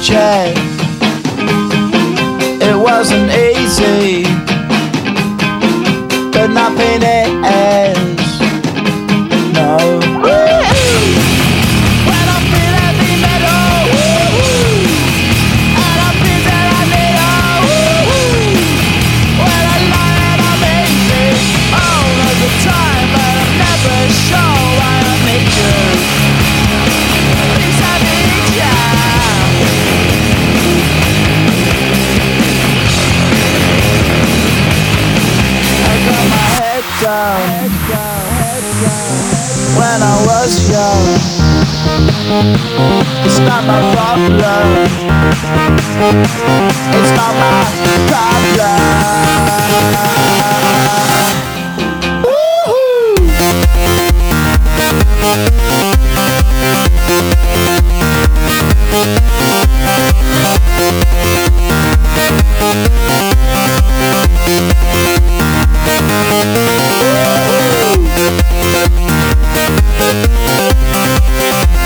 their. It wasn't easy, but nothing is. was young It's not my problem. It's not my problem.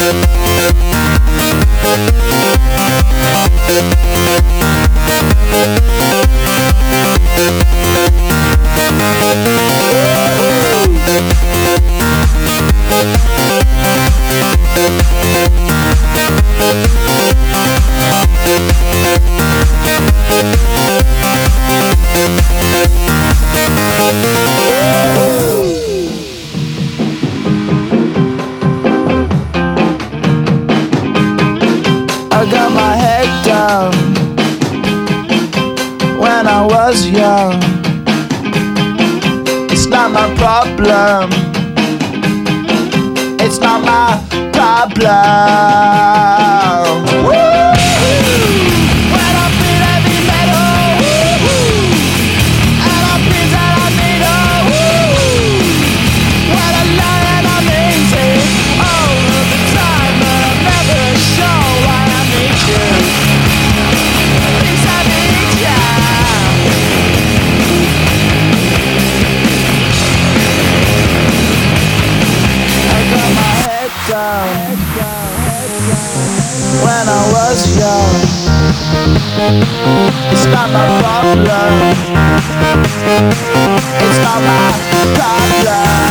Thank not my problem. It's not my problem. Woo! problem. It's not my problem.